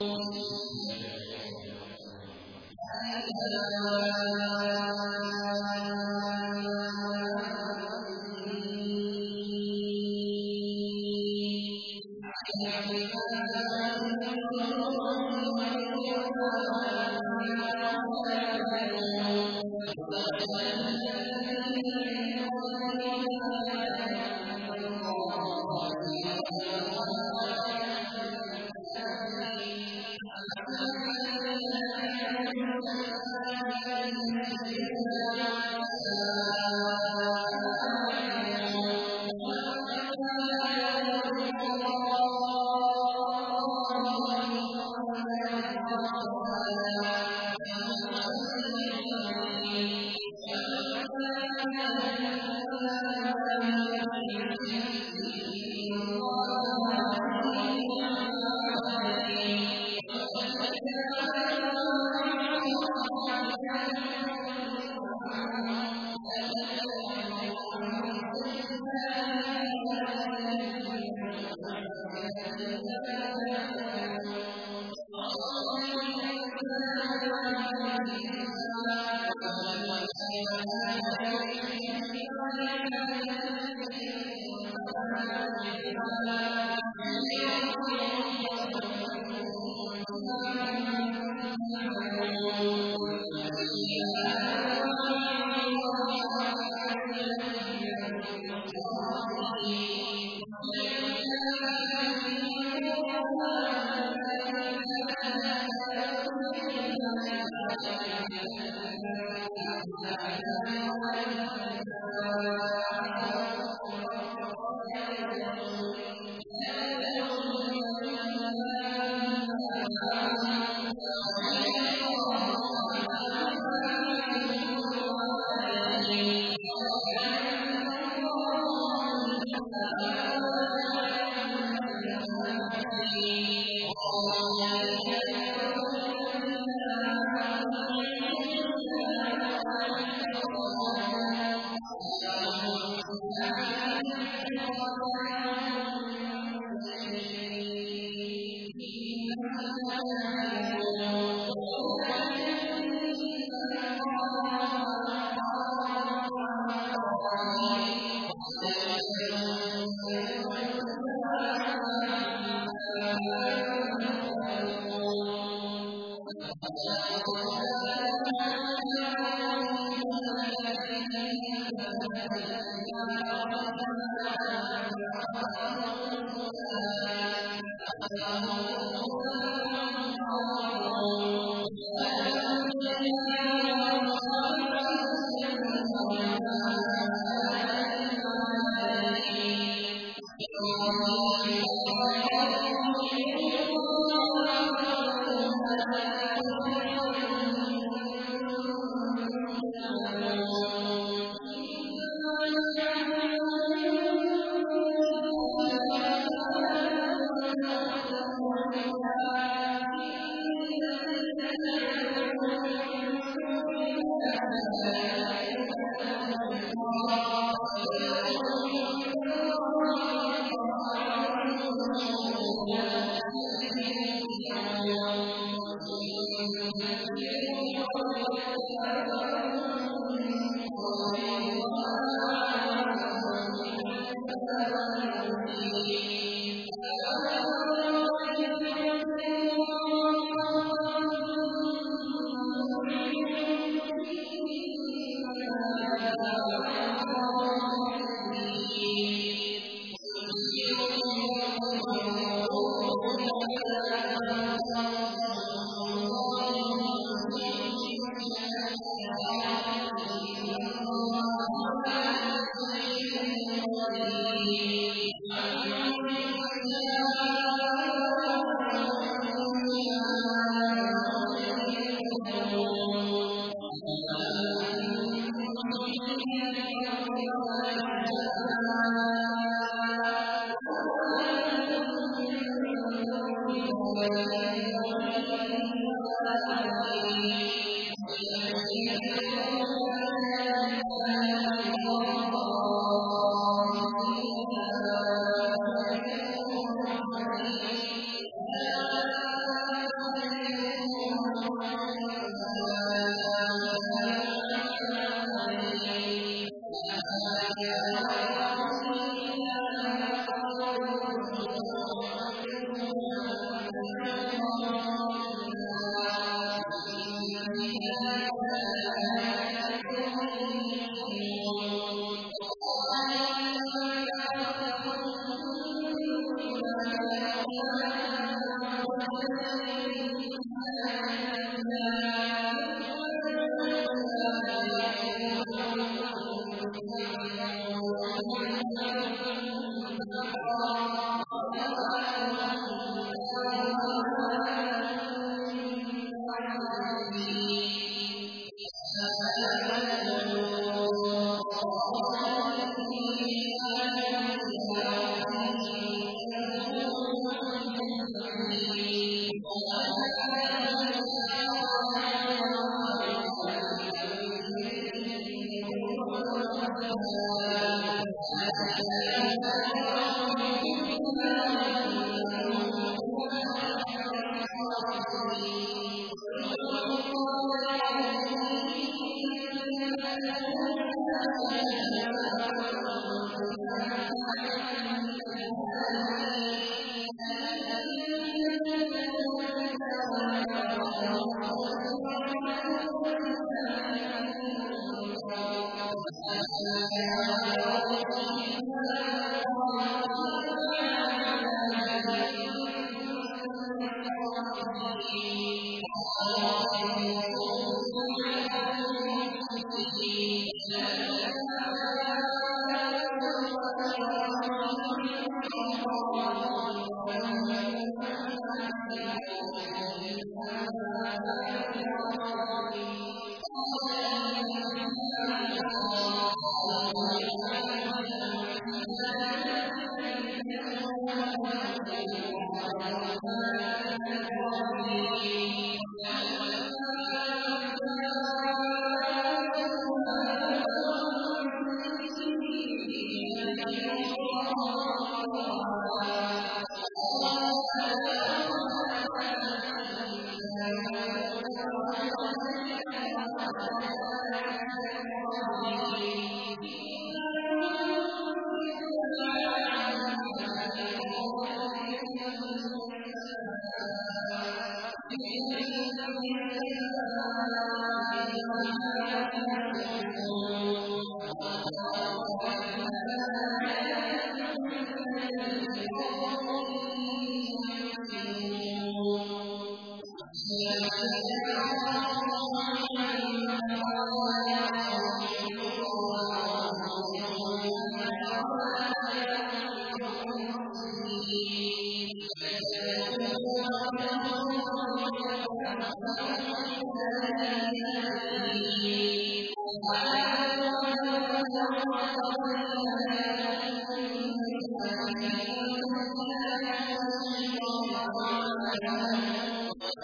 الم الْحَمَامِ أَصْحَابُ الْمَشْأَمَةِ أَفَرَأَيْتُم عَلَىٰ مُوسَىٰ وَعَلَى الْأَنْعَامِ كَالْأَنْعَامِ الَّذِينَ عَصَوا اللَّهَ عَمَّا وَلَّوْا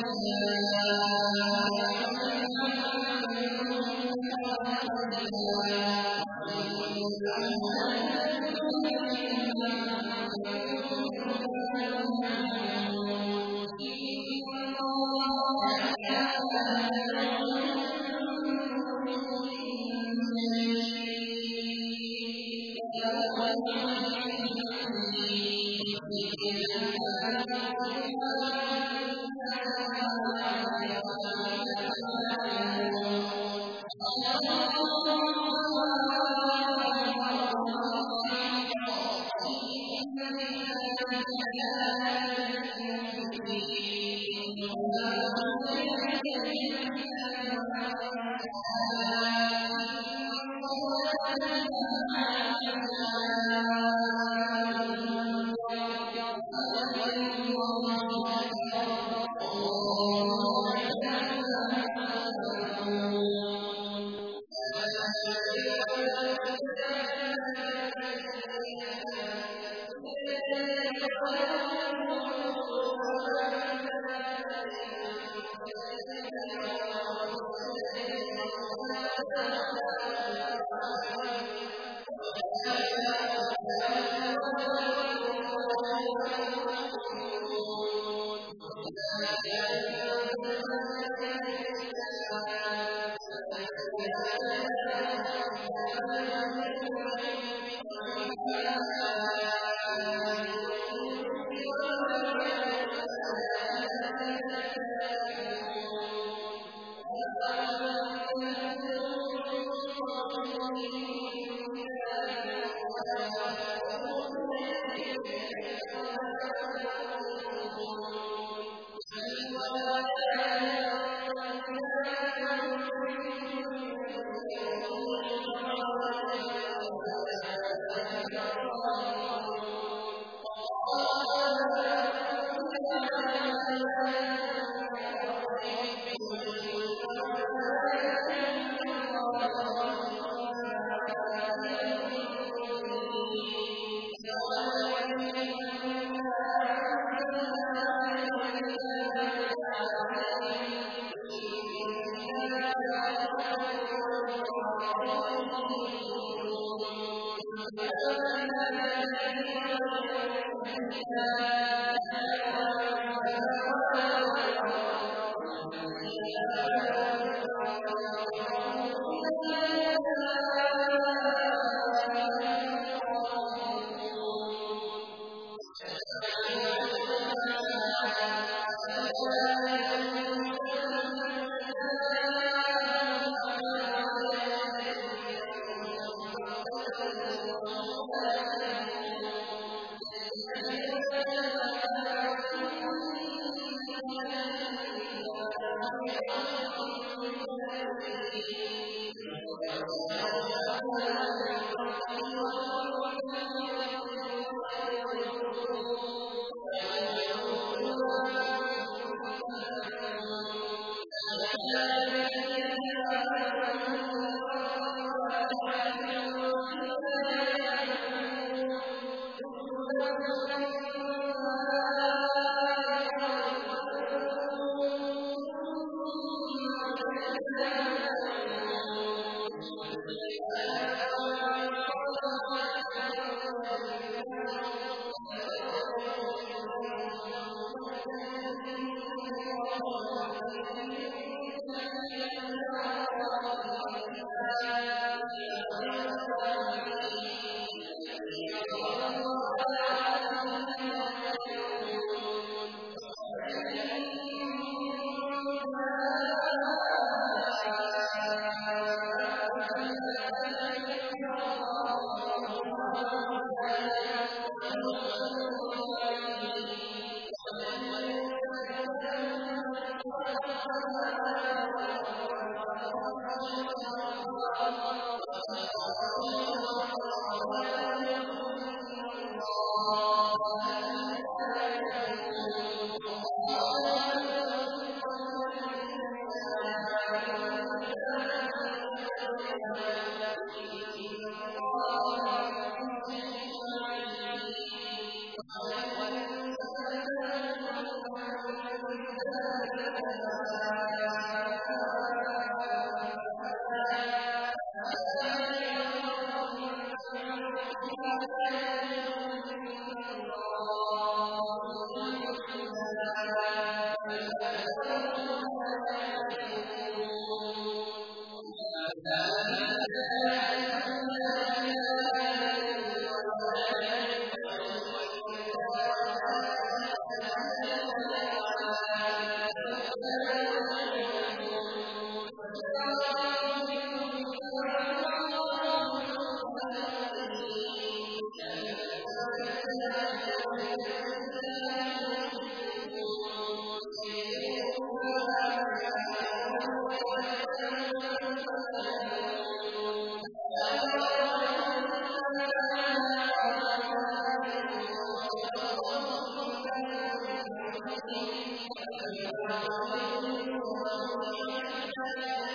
السَّمَاءِ وَجَعَلْنَا مِنَ الْأَرْضِ مِهَادًا وَإِنَّهُ لَهُدًى الْآيَاتِ وَالْقِيَامَةِ الَّذِينَ آمَنُوا وَالصَّالِحَاتِ وَالْجِبَالَ يَحْمِلُونَهُ الْمَلَائِكَةُ وَالْمَلَائِكَةُ ثُمَّ كَلَّا تَرْجِعُونَ وَأَمَّا مَنْ خَفَّتْ مَوَازِينُهُ السَّمَاءِ لَنَا وَظِلٍّ وَرُيحَانٍ